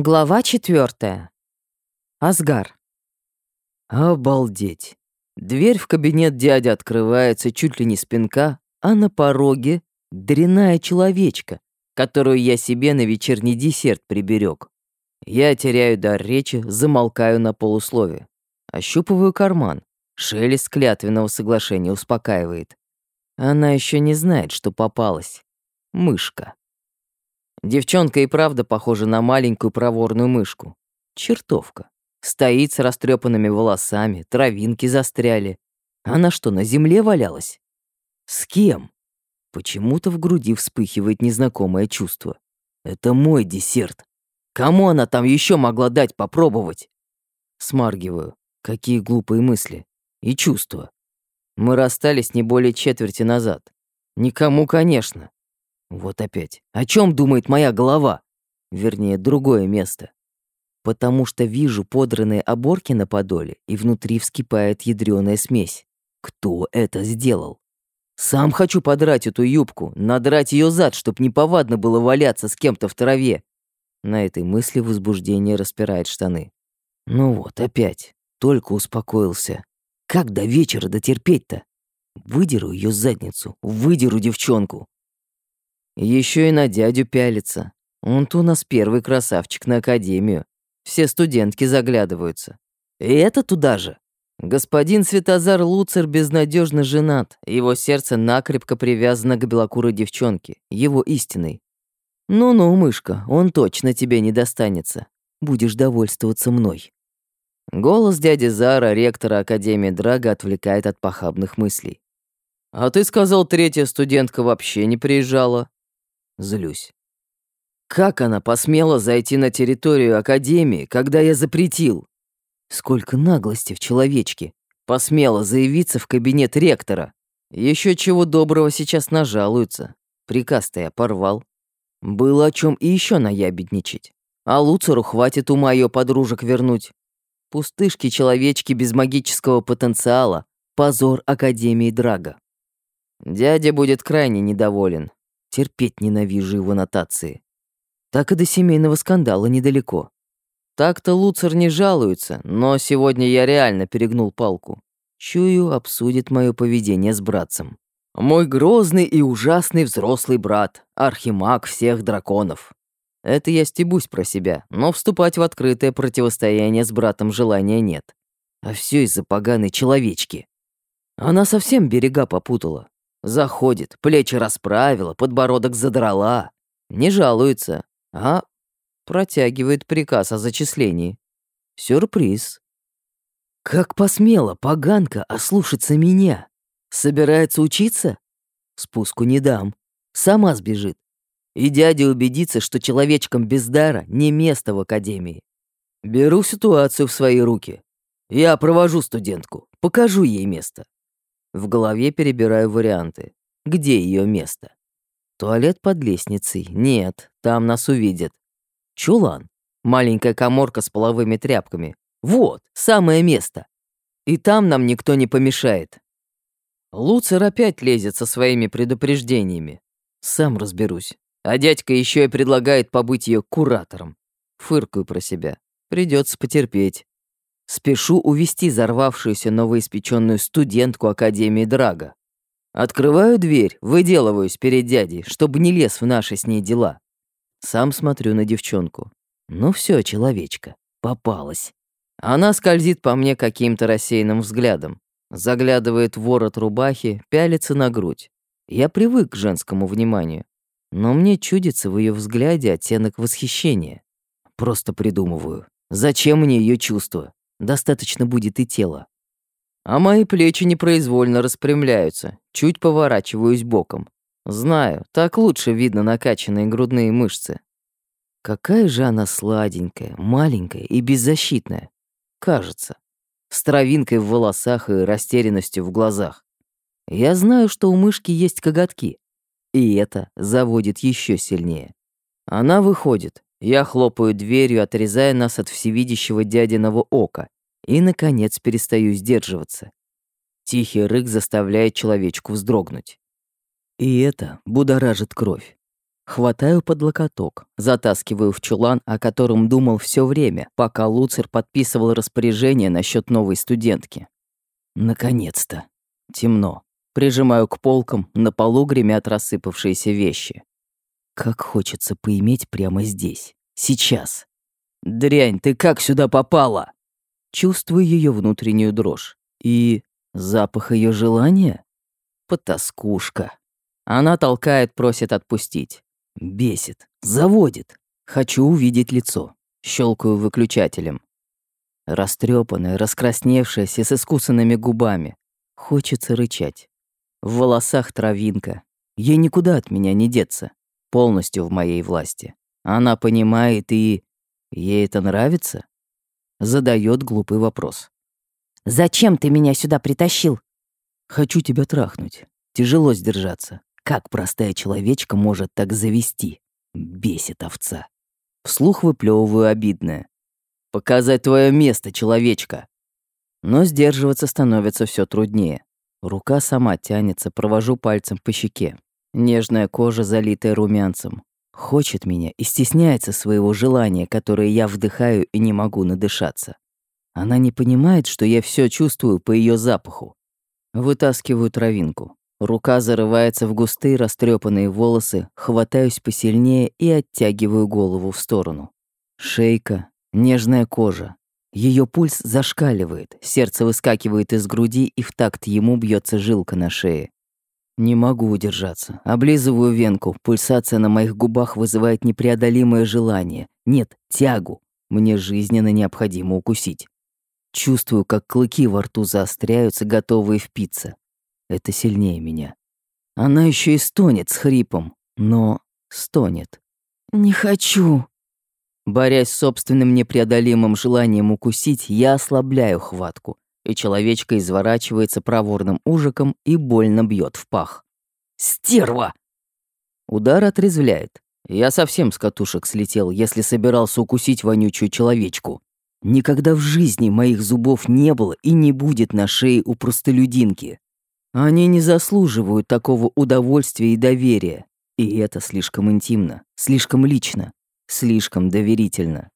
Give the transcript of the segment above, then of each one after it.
Глава четвертая. Асгар. Обалдеть. Дверь в кабинет дяди открывается чуть ли не спинка, а на пороге дряная человечка, которую я себе на вечерний десерт приберег. Я теряю дар речи, замолкаю на полуслове. Ощупываю карман. Шелест клятвенного соглашения успокаивает. Она еще не знает, что попалась. Мышка. Девчонка и правда похожа на маленькую проворную мышку. Чертовка. Стоит с растрепанными волосами, травинки застряли. Она что, на земле валялась? С кем? Почему-то в груди вспыхивает незнакомое чувство. Это мой десерт. Кому она там еще могла дать попробовать? Смаргиваю. Какие глупые мысли. И чувства. Мы расстались не более четверти назад. Никому, конечно. Вот опять. О чем думает моя голова? Вернее, другое место. Потому что вижу подранные оборки на подоле, и внутри вскипает ядреная смесь. Кто это сделал? Сам хочу подрать эту юбку, надрать ее зад, чтоб неповадно было валяться с кем-то в траве. На этой мысли возбуждение распирает штаны. Ну вот, опять. Только успокоился. Как до вечера дотерпеть-то? Выдеру ее задницу, выдеру девчонку. Еще и на дядю пялится. Он-то у нас первый красавчик на академию. Все студентки заглядываются. И это туда же. Господин Светозар Луцер безнадежно женат, его сердце накрепко привязано к белокурой девчонке, его истиной. Ну-ну, мышка, он точно тебе не достанется. Будешь довольствоваться мной. Голос дяди Зара, ректора Академии Драга, отвлекает от похабных мыслей. «А ты сказал, третья студентка вообще не приезжала?» Злюсь. Как она посмела зайти на территорию Академии, когда я запретил? Сколько наглости в человечке. Посмела заявиться в кабинет ректора. Еще чего доброго сейчас нажалуются. Приказ-то я порвал. Было о чем и еще наябедничать. А Луцеру хватит ума ее подружек вернуть. Пустышки-человечки без магического потенциала. Позор Академии Драга. Дядя будет крайне недоволен. Терпеть ненавижу его нотации. Так и до семейного скандала недалеко. Так-то Луцер не жалуется, но сегодня я реально перегнул палку. Чую, обсудит мое поведение с братцем. Мой грозный и ужасный взрослый брат, архимаг всех драконов. Это я стебусь про себя, но вступать в открытое противостояние с братом желания нет. А все из-за поганой человечки. Она совсем берега попутала. Заходит, плечи расправила, подбородок задрала. Не жалуется, а протягивает приказ о зачислении. Сюрприз. Как посмела поганка ослушаться меня? Собирается учиться? Спуску не дам. Сама сбежит. И дядя убедится, что человечкам без дара не место в академии. Беру ситуацию в свои руки. Я провожу студентку, покажу ей место. В голове перебираю варианты. Где ее место? Туалет под лестницей. Нет, там нас увидят. Чулан. Маленькая коморка с половыми тряпками. Вот, самое место. И там нам никто не помешает. Луцер опять лезет со своими предупреждениями. Сам разберусь. А дядька еще и предлагает побыть ее куратором. Фыркаю про себя. Придется потерпеть. Спешу увести взорвавшуюся новоиспеченную студентку Академии Драга. Открываю дверь, выделываюсь перед дядей, чтобы не лез в наши с ней дела. Сам смотрю на девчонку. Ну все, человечка, попалась. Она скользит по мне каким-то рассеянным взглядом. Заглядывает в ворот рубахи, пялится на грудь. Я привык к женскому вниманию. Но мне чудится в ее взгляде оттенок восхищения. Просто придумываю. Зачем мне ее чувства? Достаточно будет и тела. А мои плечи непроизвольно распрямляются, чуть поворачиваюсь боком. Знаю, так лучше видно накачанные грудные мышцы. Какая же она сладенькая, маленькая и беззащитная. Кажется. С травинкой в волосах и растерянностью в глазах. Я знаю, что у мышки есть коготки. И это заводит еще сильнее. Она выходит, я хлопаю дверью, отрезая нас от всевидящего дядиного ока, и, наконец, перестаю сдерживаться. Тихий рык заставляет человечку вздрогнуть. И это будоражит кровь. Хватаю под локоток, затаскиваю в чулан, о котором думал все время, пока Луцер подписывал распоряжение насчет новой студентки. Наконец-то. Темно. Прижимаю к полкам, на полу гремят рассыпавшиеся вещи. Как хочется поиметь прямо здесь, сейчас. «Дрянь, ты как сюда попала?» Чувствую ее внутреннюю дрожь. И запах ее желания? Потаскушка. Она толкает, просит отпустить. Бесит, заводит. Хочу увидеть лицо. Щелкаю выключателем. Растрепанная, раскрасневшаяся, с искусанными губами. Хочется рычать. В волосах травинка. Ей никуда от меня не деться. Полностью в моей власти. Она понимает и... Ей это нравится? Задает глупый вопрос. «Зачем ты меня сюда притащил?» «Хочу тебя трахнуть. Тяжело сдержаться. Как простая человечка может так завести? Бесит овца. Вслух выплевываю обидное. Показать твое место, человечка. Но сдерживаться становится все труднее. Рука сама тянется, провожу пальцем по щеке. Нежная кожа, залитая румянцем. Хочет меня и стесняется своего желания, которое я вдыхаю и не могу надышаться. Она не понимает, что я все чувствую по ее запаху. Вытаскиваю травинку. Рука зарывается в густые растрепанные волосы, хватаюсь посильнее и оттягиваю голову в сторону. Шейка, нежная кожа. Ее пульс зашкаливает, сердце выскакивает из груди и в такт ему бьется жилка на шее. Не могу удержаться. Облизываю венку, пульсация на моих губах вызывает непреодолимое желание. Нет, тягу. Мне жизненно необходимо укусить. Чувствую, как клыки во рту заостряются, готовые впиться. Это сильнее меня. Она еще и стонет с хрипом, но стонет. «Не хочу». Борясь с собственным непреодолимым желанием укусить, я ослабляю хватку, и человечка изворачивается проворным ужиком и больно бьет в пах. «Стерва!» Удар отрезвляет. Я совсем с катушек слетел, если собирался укусить вонючую человечку. Никогда в жизни моих зубов не было и не будет на шее у простолюдинки. Они не заслуживают такого удовольствия и доверия. И это слишком интимно, слишком лично, слишком доверительно.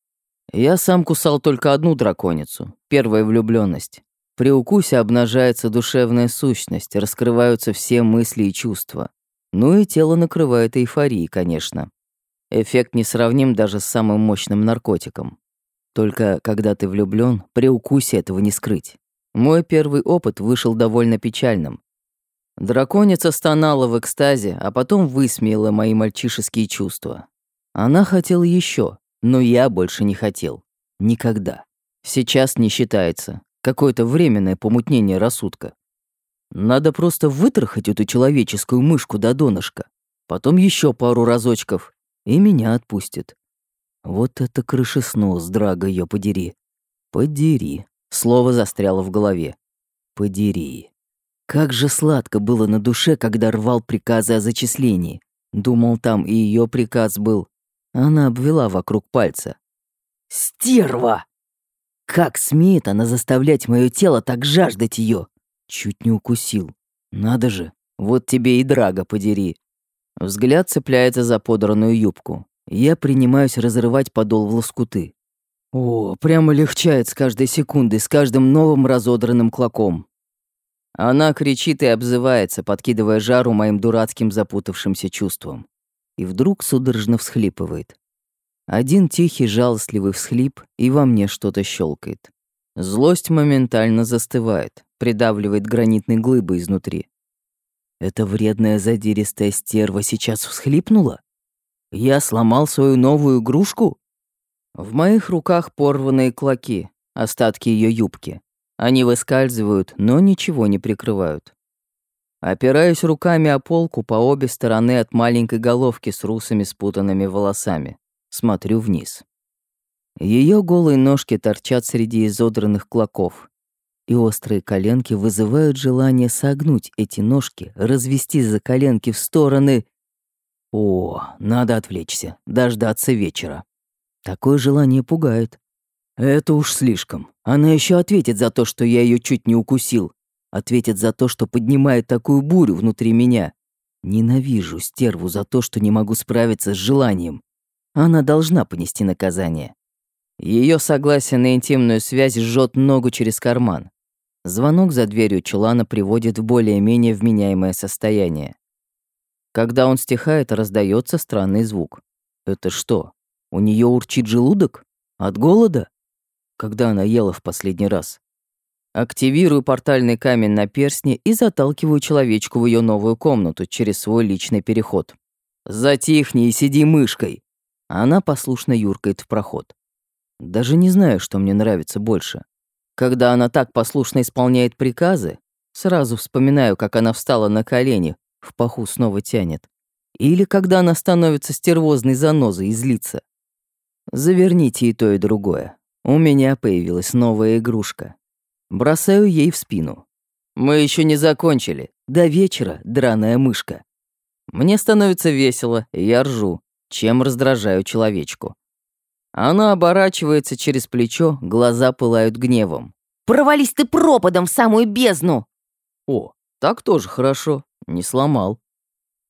Я сам кусал только одну драконицу, первая влюбленность. При укусе обнажается душевная сущность, раскрываются все мысли и чувства. Ну и тело накрывает эйфорией, конечно. Эффект не сравним даже с самым мощным наркотиком. Только когда ты влюблен, при укусе этого не скрыть. Мой первый опыт вышел довольно печальным. Драконица стонала в экстазе, а потом высмеяла мои мальчишеские чувства. Она хотела еще, но я больше не хотел. Никогда. Сейчас не считается. Какое-то временное помутнение рассудка. Надо просто вытрахать эту человеческую мышку до донышка. Потом еще пару разочков, и меня отпустит. Вот это крышеснос, драга ее подери. Подери. Слово застряло в голове. Подери. Как же сладко было на душе, когда рвал приказы о зачислении. Думал, там и ее приказ был. Она обвела вокруг пальца. «Стерва! Как смеет она заставлять мое тело так жаждать ее? Чуть не укусил. Надо же, вот тебе и драга подери». Взгляд цепляется за подранную юбку. Я принимаюсь разрывать подол в лоскуты. О, прямо легчает с каждой секундой, с каждым новым разодранным клоком. Она кричит и обзывается, подкидывая жару моим дурацким запутавшимся чувством. И вдруг судорожно всхлипывает. Один тихий жалостливый всхлип, и во мне что-то щелкает. Злость моментально застывает, придавливает гранитной глыбой изнутри. Эта вредная задиристая стерва сейчас всхлипнула? Я сломал свою новую игрушку? В моих руках порванные клоки, остатки ее юбки. Они выскальзывают, но ничего не прикрывают. Опираюсь руками о полку по обе стороны от маленькой головки с русыми спутанными волосами. Смотрю вниз. Ее голые ножки торчат среди изодранных клоков, и острые коленки вызывают желание согнуть эти ножки, развести за коленки в стороны. О, надо отвлечься, дождаться вечера. Такое желание пугает. Это уж слишком. Она еще ответит за то, что я ее чуть не укусил. Ответит за то, что поднимает такую бурю внутри меня. Ненавижу стерву за то, что не могу справиться с желанием. Она должна понести наказание. Ее согласие на интимную связь жжет ногу через карман. Звонок за дверью чулана приводит в более-менее вменяемое состояние. Когда он стихает, раздается странный звук. Это что, у нее урчит желудок? От голода? Когда она ела в последний раз? Активирую портальный камень на перстне и заталкиваю человечку в ее новую комнату через свой личный переход. «Затихни и сиди мышкой!» Она послушно юркает в проход. Даже не знаю, что мне нравится больше. Когда она так послушно исполняет приказы, сразу вспоминаю, как она встала на колени, в паху снова тянет. Или когда она становится стервозной занозой и злится. Заверните и то, и другое. У меня появилась новая игрушка. Бросаю ей в спину. Мы еще не закончили. До вечера, драная мышка. Мне становится весело, я ржу, чем раздражаю человечку. Она оборачивается через плечо, глаза пылают гневом. «Провались ты пропадом в самую бездну!» О, так тоже хорошо, не сломал.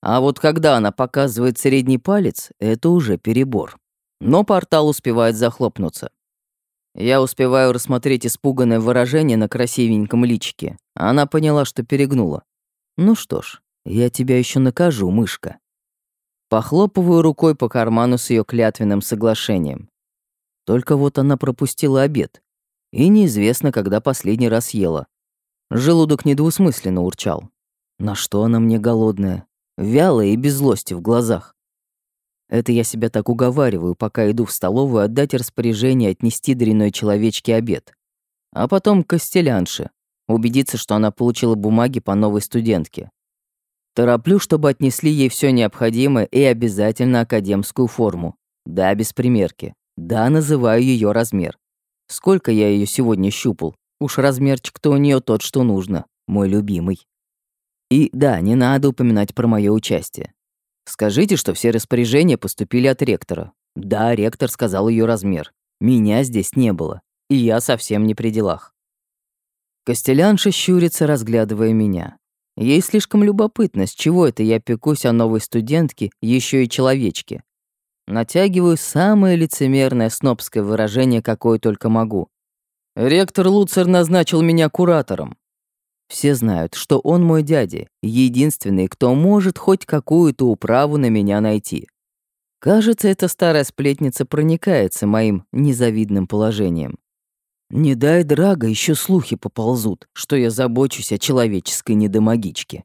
А вот когда она показывает средний палец, это уже перебор. Но портал успевает захлопнуться. Я успеваю рассмотреть испуганное выражение на красивеньком личике. Она поняла, что перегнула. Ну что ж, я тебя еще накажу, мышка. Похлопываю рукой по карману с ее клятвенным соглашением. Только вот она пропустила обед. И неизвестно, когда последний раз ела. Желудок недвусмысленно урчал. На что она мне голодная? Вялая и без злости в глазах. Это я себя так уговариваю, пока иду в столовую отдать распоряжение отнести дряной человечке обед. А потом Костелянше, убедиться, что она получила бумаги по новой студентке. Тороплю, чтобы отнесли ей все необходимое и обязательно академскую форму. Да, без примерки. Да, называю ее размер. Сколько я ее сегодня щупал. Уж размерчик-то у нее тот, что нужно. Мой любимый. И да, не надо упоминать про мое участие. Скажите, что все распоряжения поступили от ректора. Да, ректор сказал ее размер. Меня здесь не было, и я совсем не при делах. Костелянша щурится, разглядывая меня. Ей слишком любопытно, с чего это я пекусь о новой студентке, еще и человечке. Натягиваю самое лицемерное снобское выражение, какое только могу. Ректор Луцер назначил меня куратором. Все знают, что он мой дядя, единственный, кто может хоть какую-то управу на меня найти. Кажется, эта старая сплетница проникается моим незавидным положением. Не дай драга, еще слухи поползут, что я забочусь о человеческой недомагичке.